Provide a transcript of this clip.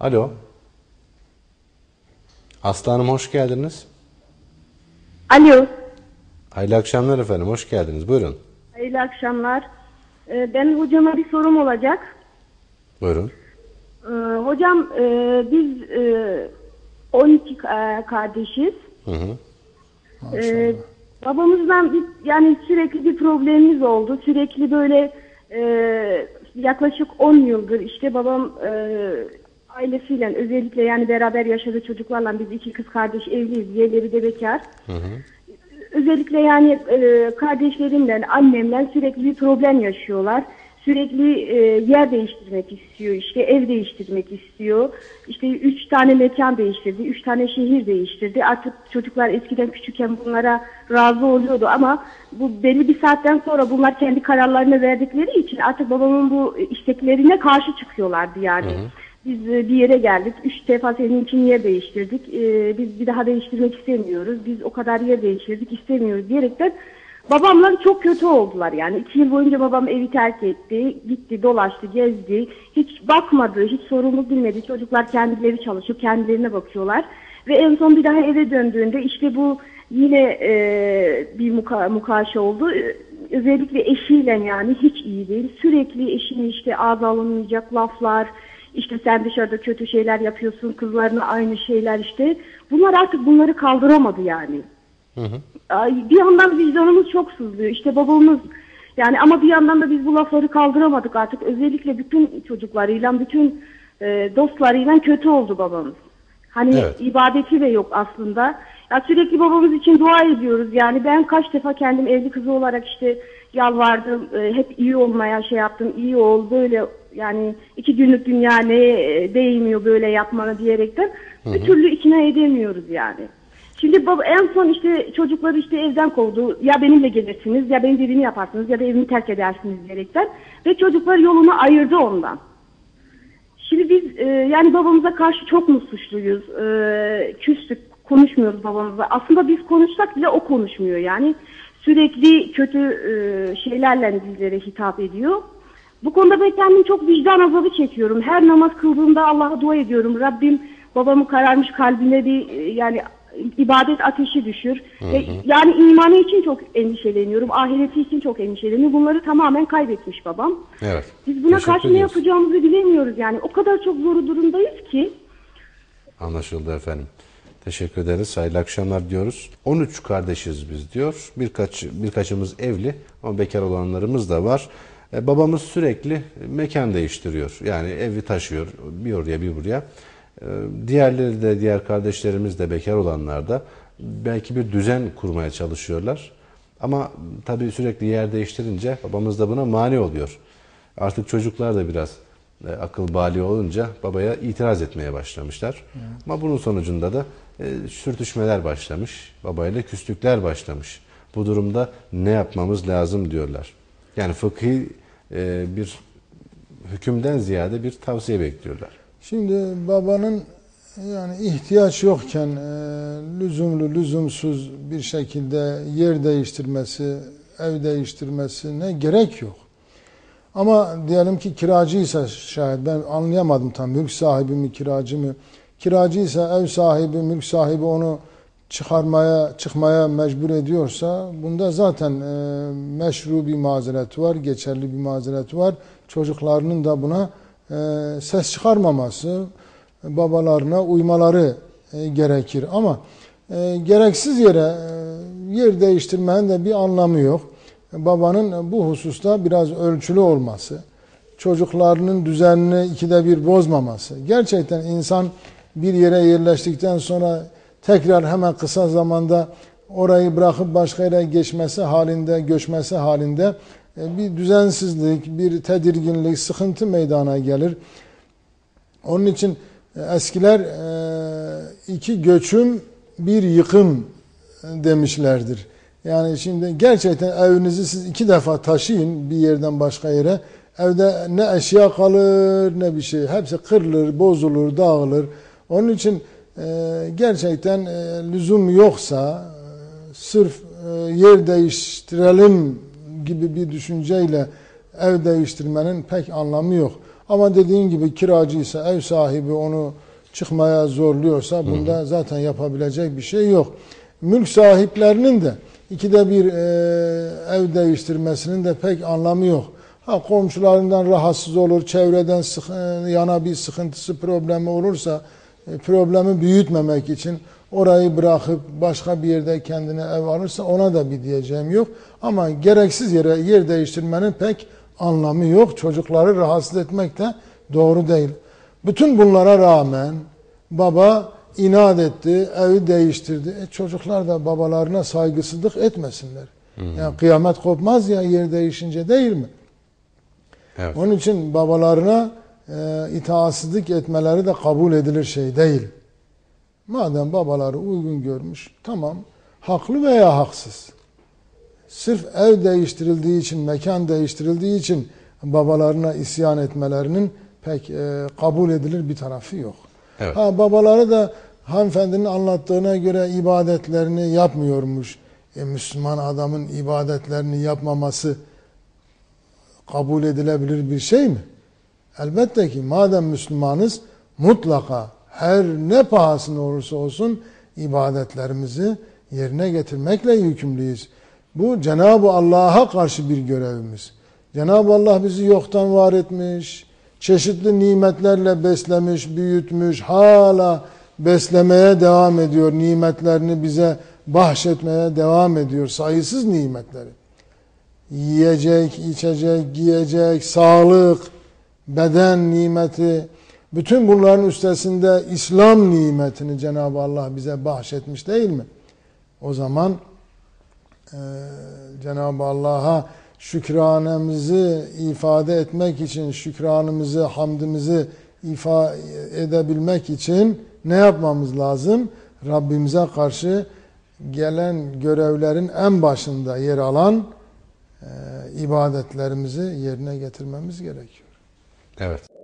Alo. Aslı Hanım hoş geldiniz. Alo. Hayırlı akşamlar efendim. Hoş geldiniz. Buyurun. Hayırlı akşamlar. Ee, Ben hocama bir sorum olacak. Buyurun. Ee, Hocam e, biz e, 12 ka- kardeşiz. Hı hı. Ee, babamızdan bir, yani sürekli bir problemimiz oldu. Sürekli böyle e, yaklaşık 10 yıldır işte babam e, ailesiyle özellikle yani beraber yaşadığı çocuklarla biz iki kız kardeş evliyiz. Diğerleri de bekar. Özellikle yani e, kardeşlerimle, annemle sürekli bir problem yaşıyorlar. Sürekli e, yer değiştirmek istiyor, işte ev değiştirmek istiyor. İşte üç tane mekan değiştirdi, üç tane şehir değiştirdi. Artık çocuklar eskiden küçükken bunlara razı oluyordu ama bu belli bir saatten sonra bunlar kendi kararlarını verdikleri için artık babamın bu isteklerine karşı çıkıyorlardı yani. Biz e, bir yere geldik. Üç defa senin için yer değiştirdik. E, biz bir daha değiştirmek istemiyoruz. Biz o kadar yer değiştirdik istemiyoruz diyerekten babamlar çok kötü oldular yani. iki yıl boyunca babam evi terk etti. Gitti, dolaştı, gezdi. Hiç bakmadı, hiç sorumluluk bilmedi. Çocuklar kendileri çalışıp kendilerine bakıyorlar. Ve en son bir daha eve döndüğünde işte bu yine e, bir muka, mukaşa oldu. Özellikle eşiyle yani hiç iyi değil. Sürekli eşini işte ağza alınmayacak laflar, işte sen dışarıda kötü şeyler yapıyorsun, kızlarına aynı şeyler işte. Bunlar artık bunları kaldıramadı yani. Ay, Bir yandan vicdanımız çok sızlıyor. İşte babamız yani ama bir yandan da biz bu lafları kaldıramadık artık. Özellikle bütün çocuklarıyla, bütün e, dostlarıyla kötü oldu babamız. Hani Evet. ibadeti de yok aslında. Ya sürekli babamız için dua ediyoruz. Yani ben kaç defa kendim evli kızı olarak işte yalvardım. e, hep iyi olmaya şey yaptım. iyi ol böyle yani iki günlük dünya neye e, değmiyor böyle yapmana diyerekten. Bir türlü ikna edemiyoruz yani. Şimdi baba en son işte çocukları işte evden kovdu. Ya benimle gelirsiniz ya benim dediğimi yaparsınız ya da evimi terk edersiniz diyerekten. Ve çocuklar yolunu ayırdı ondan. Şimdi biz e, yani babamıza karşı çok mu suçluyuz? E, küstük, konuşmuyoruz babamıza. Aslında biz konuşsak bile o konuşmuyor yani. Sürekli kötü e, şeylerle bizlere hitap ediyor. Bu konuda ben kendim çok vicdan azabı çekiyorum. Her namaz kıldığımda Allah'a dua ediyorum. Rabbim babamın kararmış kalbine bir e, yani ibadet ateşi düşür. Ve yani imanı için çok endişeleniyorum. Ahireti için çok endişeleniyorum. Bunları tamamen kaybetmiş babam. Evet. Biz buna Teşekkür karşı ne ediyoruz. yapacağımızı bilemiyoruz yani. O kadar çok zor durumdayız ki. Anlaşıldı efendim. Teşekkür ederiz. Hayırlı akşamlar diyoruz. 13 kardeşiz biz diyor. Birkaç birkaçımız evli ama bekar olanlarımız da var. E, babamız sürekli mekan değiştiriyor. Yani evi taşıyor bir oraya bir buraya. E, diğerleri de diğer kardeşlerimiz de bekar olanlar da belki bir düzen kurmaya çalışıyorlar. Ama tabii sürekli yer değiştirince babamız da buna mani oluyor. Artık çocuklar da biraz e, akıl bali olunca babaya itiraz etmeye başlamışlar. Ama bunun sonucunda da e, sürtüşmeler başlamış. Babayla küslükler başlamış. Bu durumda ne yapmamız lazım diyorlar. Yani fıkhi e, bir hükümden ziyade bir tavsiye bekliyorlar. Şimdi babanın yani ihtiyaç yokken e, lüzumlu lüzumsuz bir şekilde yer değiştirmesi, ev değiştirmesine gerek yok. Ama diyelim ki kiracıysa şayet ben anlayamadım tam mülk sahibi mi kiracı mı? Kiracıysa ev sahibi, mülk sahibi onu çıkarmaya, çıkmaya mecbur ediyorsa bunda zaten e, meşru bir mazeret var, geçerli bir mazeret var. Çocuklarının da buna e, ses çıkarmaması, babalarına uymaları e, gerekir. Ama e, gereksiz yere e, yer değiştirmenin de bir anlamı yok. Babanın bu hususta biraz ölçülü olması, çocuklarının düzenini ikide bir bozmaması. Gerçekten insan bir yere yerleştikten sonra tekrar hemen kısa zamanda orayı bırakıp başka yere geçmesi halinde, göçmesi halinde e, bir düzensizlik, bir tedirginlik, sıkıntı meydana gelir. Onun için e, eskiler e, iki göçüm bir yıkım demişlerdir. Yani şimdi gerçekten evinizi siz iki defa taşıyın bir yerden başka yere. Evde ne eşya kalır ne bir şey. Hepsi kırılır, bozulur, dağılır. Onun için gerçekten e, lüzum yoksa e, sırf e, yer değiştirelim gibi bir düşünceyle ev değiştirmenin pek anlamı yok. Ama dediğin gibi kiracıysa, ev sahibi onu çıkmaya zorluyorsa bunda zaten yapabilecek bir şey yok. Mülk sahiplerinin de ikide bir e, ev değiştirmesinin de pek anlamı yok. Ha komşularından rahatsız olur, çevreden sık- yana bir sıkıntısı, problemi olursa problemi büyütmemek için orayı bırakıp başka bir yerde kendine ev alırsa ona da bir diyeceğim yok. Ama gereksiz yere yer değiştirmenin pek anlamı yok. Çocukları rahatsız etmek de doğru değil. Bütün bunlara rağmen baba inat etti, evi değiştirdi. E çocuklar da babalarına saygısızlık etmesinler. Yani kıyamet kopmaz ya yer değişince değil mi? Evet. Onun için babalarına e, itaatsizlik etmeleri de kabul edilir şey değil. Madem babaları uygun görmüş, tamam, haklı veya haksız. Sırf ev değiştirildiği için, mekan değiştirildiği için babalarına isyan etmelerinin pek e, kabul edilir bir tarafı yok. Evet. Ha babaları da hanımefendinin anlattığına göre ibadetlerini yapmıyormuş. E, Müslüman adamın ibadetlerini yapmaması kabul edilebilir bir şey mi? Elbette ki madem Müslümanız mutlaka her ne pahasına olursa olsun ibadetlerimizi yerine getirmekle yükümlüyüz. Bu Cenab-ı Allah'a karşı bir görevimiz. Cenab-ı Allah bizi yoktan var etmiş, çeşitli nimetlerle beslemiş, büyütmüş, hala beslemeye devam ediyor, nimetlerini bize bahşetmeye devam ediyor, sayısız nimetleri yiyecek, içecek, giyecek, sağlık, beden nimeti, bütün bunların üstesinde İslam nimetini Cenab-ı Allah bize bahşetmiş değil mi? O zaman e, Cenab-ı Allah'a şükranemizi ifade etmek için, şükranımızı, hamdimizi ifade edebilmek için ne yapmamız lazım? Rabbimize karşı gelen görevlerin en başında yer alan e, ibadetlerimizi yerine getirmemiz gerekiyor. Evet.